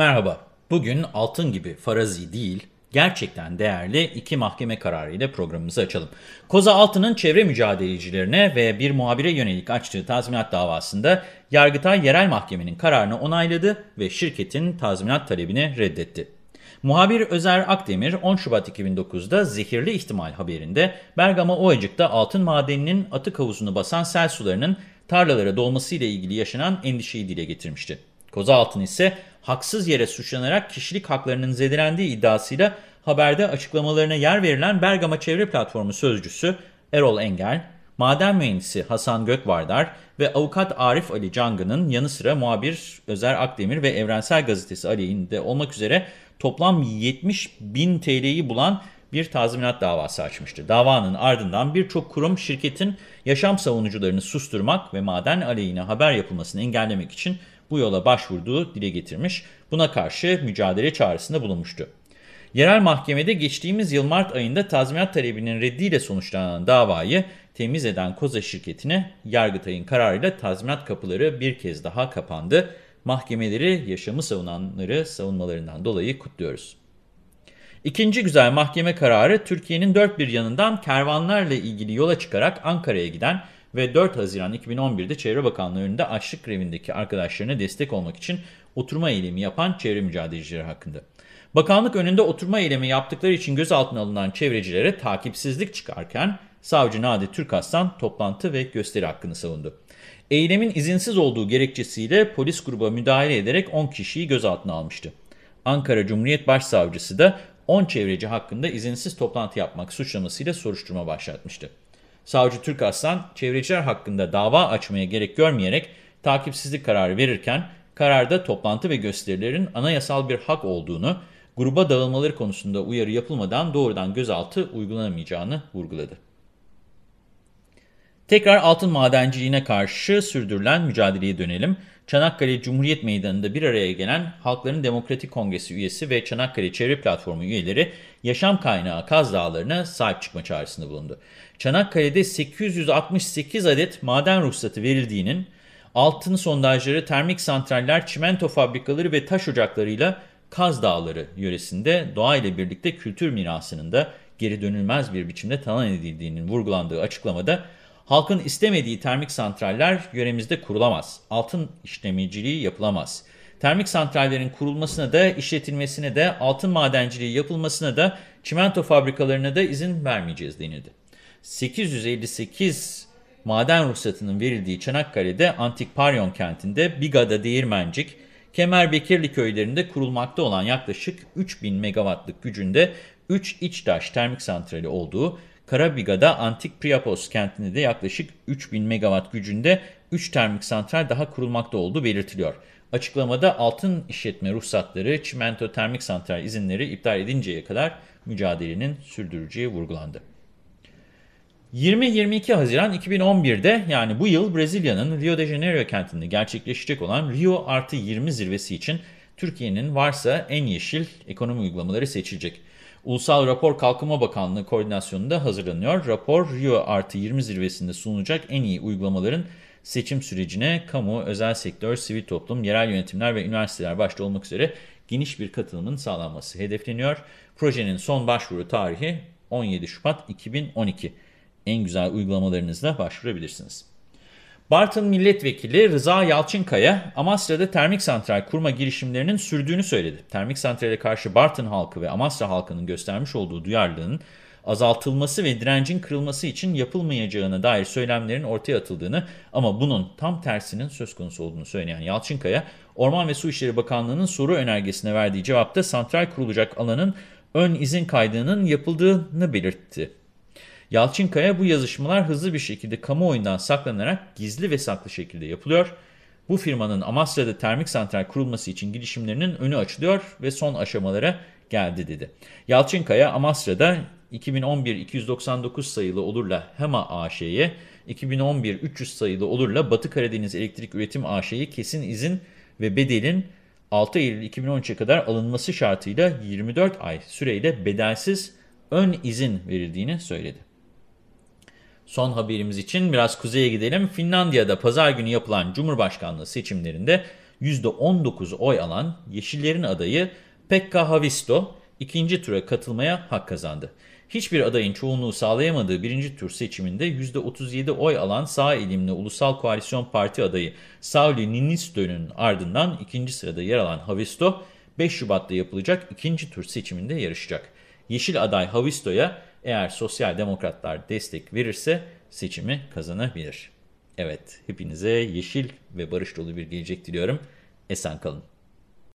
Merhaba, bugün altın gibi farazi değil, gerçekten değerli iki mahkeme kararı ile programımızı açalım. Koza Altın'ın çevre mücadelecilerine ve bir muhabire yönelik açtığı tazminat davasında Yargıtay Yerel Mahkemenin kararını onayladı ve şirketin tazminat talebini reddetti. Muhabir Özer Akdemir 10 Şubat 2009'da zehirli ihtimal haberinde Bergama Ovacık'ta altın madeninin atık havuzunu basan sel sularının tarlalara dolmasıyla ilgili yaşanan endişeyi dile getirmişti. Kozaltın ise haksız yere suçlanarak kişilik haklarının zedelendiği iddiasıyla haberde açıklamalarına yer verilen Bergama Çevre Platformu sözcüsü Erol Engel, maden mühendisi Hasan Gökvardar ve avukat Arif Ali Cangı'nın yanı sıra muhabir Özer Akdemir ve Evrensel Gazetesi aleyhinde olmak üzere toplam 70 bin TL'yi bulan bir tazminat davası açmıştı. Davanın ardından birçok kurum şirketin yaşam savunucularını susturmak ve maden aleyhine haber yapılmasını engellemek için bu yola başvurduğu dile getirmiş, buna karşı mücadele çağrısında bulunmuştu. Yerel mahkemede geçtiğimiz yıl Mart ayında tazminat talebinin reddiyle sonuçlanan davayı temiz eden Koza şirketine Yargıtay'ın kararıyla tazminat kapıları bir kez daha kapandı. Mahkemeleri yaşamı savunanları savunmalarından dolayı kutluyoruz. İkinci güzel mahkeme kararı Türkiye'nin dört bir yanından kervanlarla ilgili yola çıkarak Ankara'ya giden ve 4 Haziran 2011'de Çevre Bakanlığı önünde açlık grevindeki arkadaşlarına destek olmak için oturma eylemi yapan çevre mücadelecileri hakkında. Bakanlık önünde oturma eylemi yaptıkları için gözaltına alınan çevrecilere takipsizlik çıkarken savcı Nadi Türkaslan toplantı ve gösteri hakkını savundu. Eylemin izinsiz olduğu gerekçesiyle polis gruba müdahale ederek 10 kişiyi gözaltına almıştı. Ankara Cumhuriyet Başsavcısı da 10 çevreci hakkında izinsiz toplantı yapmak suçlamasıyla soruşturma başlatmıştı. Savcı Türk Aslan, çevreciler hakkında dava açmaya gerek görmeyerek takipsizlik kararı verirken, kararda toplantı ve gösterilerin anayasal bir hak olduğunu, gruba dağılmaları konusunda uyarı yapılmadan doğrudan gözaltı uygulanamayacağını vurguladı. Tekrar altın madenciliğine karşı sürdürülen mücadeleye dönelim. Çanakkale Cumhuriyet Meydanı'nda bir araya gelen Halkların Demokratik Kongresi üyesi ve Çanakkale Çevre Platformu üyeleri yaşam kaynağı Kaz Dağları'na sahip çıkma çağrısında bulundu. Çanakkale'de 868 adet maden ruhsatı verildiğinin, altın sondajları, termik santraller, çimento fabrikaları ve taş ocaklarıyla Kaz Dağları yöresinde doğayla birlikte kültür mirasının da geri dönülmez bir biçimde talan edildiğinin vurgulandığı açıklamada, halkın istemediği termik santraller yöremizde kurulamaz, altın işlemeciliği yapılamaz. Termik santrallerin kurulmasına da, işletilmesine de, altın madenciliği yapılmasına da, çimento fabrikalarına da izin vermeyeceğiz denildi. 858 maden ruhsatının verildiği Çanakkale'de Antik Paryon kentinde Biga'da Değirmencik, Kemerbekirli köylerinde kurulmakta olan yaklaşık 3000 megawattlık gücünde 3 içtaş termik santrali olduğu, Karabiga'da Antik Priapos kentinde de yaklaşık 3000 megawatt gücünde 3 termik santral daha kurulmakta olduğu belirtiliyor. Açıklamada altın işletme ruhsatları, çimento termik santral izinleri iptal edinceye kadar mücadelenin sürdüreceği vurgulandı. 20-22 Haziran 2011'de yani bu yıl Brezilya'nın Rio de Janeiro kentinde gerçekleşecek olan Rio Artı 20 zirvesi için Türkiye'nin varsa en yeşil ekonomi uygulamaları seçilecek. Ulusal Rapor Kalkınma Bakanlığı koordinasyonunda hazırlanıyor. Rapor Rio Artı 20 zirvesinde sunulacak en iyi uygulamaların seçim sürecine kamu, özel sektör, sivil toplum, yerel yönetimler ve üniversiteler başta olmak üzere geniş bir katılımın sağlanması hedefleniyor. Projenin son başvuru tarihi 17 Şubat 2012 en güzel uygulamalarınızla başvurabilirsiniz. Bartın Milletvekili Rıza Yalçınkaya, Amasra'da termik santral kurma girişimlerinin sürdüğünü söyledi. Termik santrale karşı Bartın halkı ve Amasra halkının göstermiş olduğu duyarlılığın azaltılması ve direncin kırılması için yapılmayacağına dair söylemlerin ortaya atıldığını ama bunun tam tersinin söz konusu olduğunu söyleyen Yalçınkaya, Orman ve Su İşleri Bakanlığı'nın soru önergesine verdiği cevapta santral kurulacak alanın ön izin kaydının yapıldığını belirtti. Yalçınkaya bu yazışmalar hızlı bir şekilde kamuoyundan saklanarak gizli ve saklı şekilde yapılıyor. Bu firmanın Amasra'da termik santral kurulması için girişimlerinin önü açılıyor ve son aşamalara geldi dedi. Yalçınkaya Amasra'da 2011-299 sayılı olurla HEMA AŞ'ye, 2011-300 sayılı olurla Batı Karadeniz Elektrik Üretim AŞ'ye kesin izin ve bedelin 6 Eylül 2013'e kadar alınması şartıyla 24 ay süreyle bedelsiz ön izin verildiğini söyledi. Son haberimiz için biraz kuzeye gidelim. Finlandiya'da pazar günü yapılan Cumhurbaşkanlığı seçimlerinde %19 oy alan Yeşillerin adayı Pekka Havisto ikinci tura katılmaya hak kazandı. Hiçbir adayın çoğunluğu sağlayamadığı birinci tur seçiminde %37 oy alan sağ elimli Ulusal Koalisyon Parti adayı Sauli Niinisto'nun ardından ikinci sırada yer alan Havisto, 5 Şubat'ta yapılacak ikinci tur seçiminde yarışacak. Yeşil aday Havisto'ya eğer sosyal demokratlar destek verirse seçimi kazanabilir. Evet, hepinize yeşil ve barış dolu bir gelecek diliyorum. Esen kalın.